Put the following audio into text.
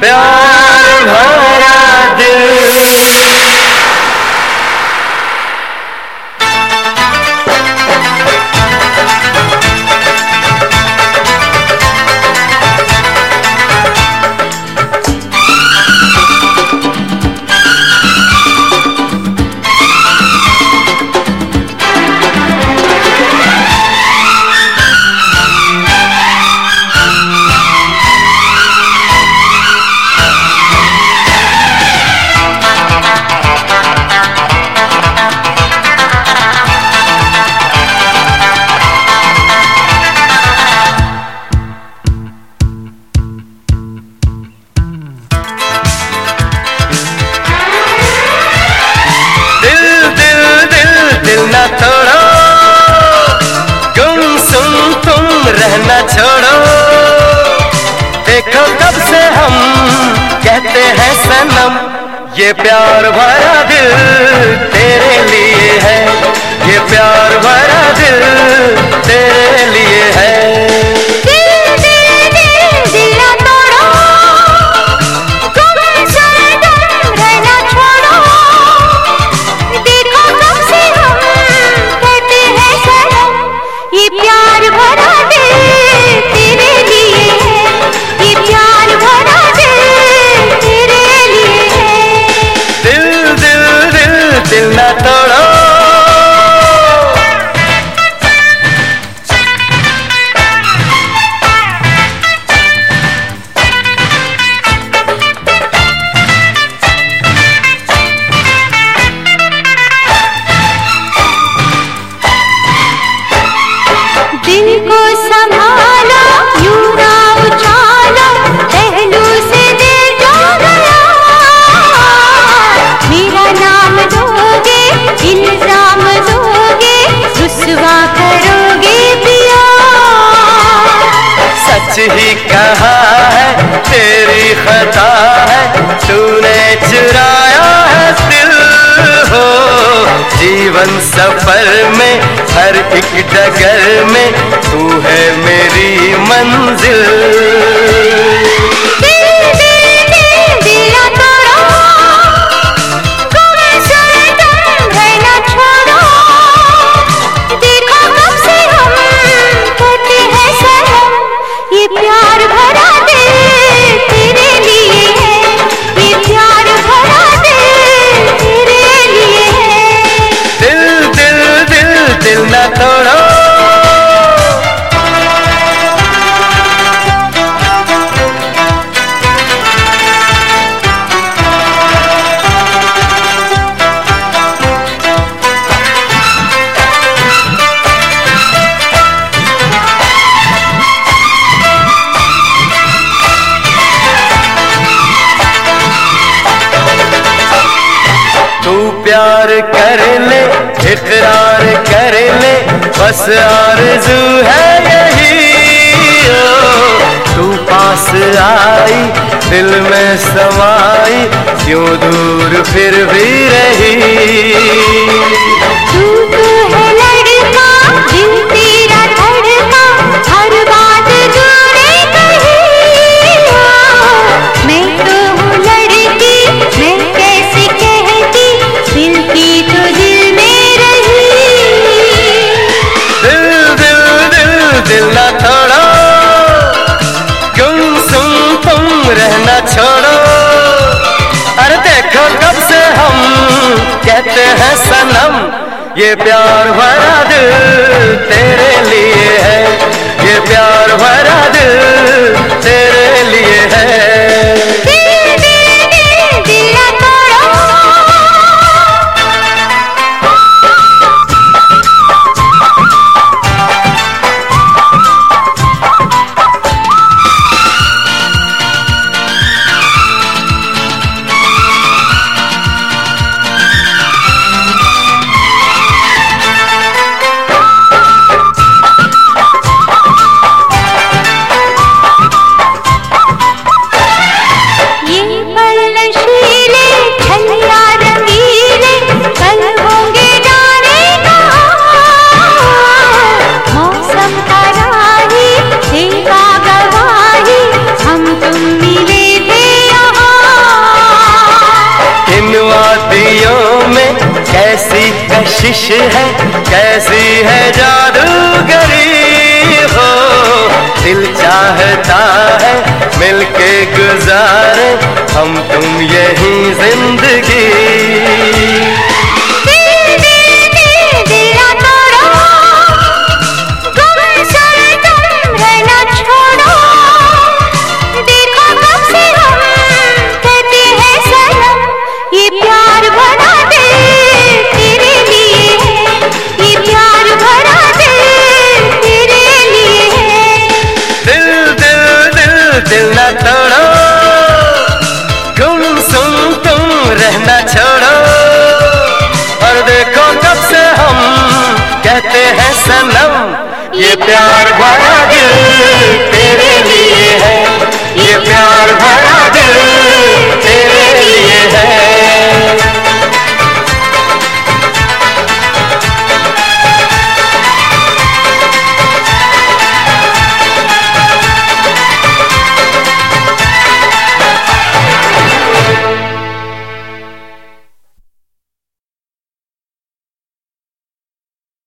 Bill दिल छोड़ो गुम सुन तुम रहना छोड़ो। देखो कब से हम कहते हैं सनम, ये प्यार भरा दिल तेरे लिए है। ये प्यार भरा दिल तेरे लिए है। ही जीवन सफ़र में हर एक डगर में तू है मेरी मंजिल। प्यार कर ले, इकरार कर ले, बस आरज़ू है यही। ओ, तू पास आई, दिल में समाई क्यों दूर फिर भी रही? कहते हैं सनम ये प्यार भरा दिल तेरे लिए। कशिश है, कैसी है जादूगरी हो दिल चाहता है, मिलके गुजारे, हम तुम यही ज़िंदगी।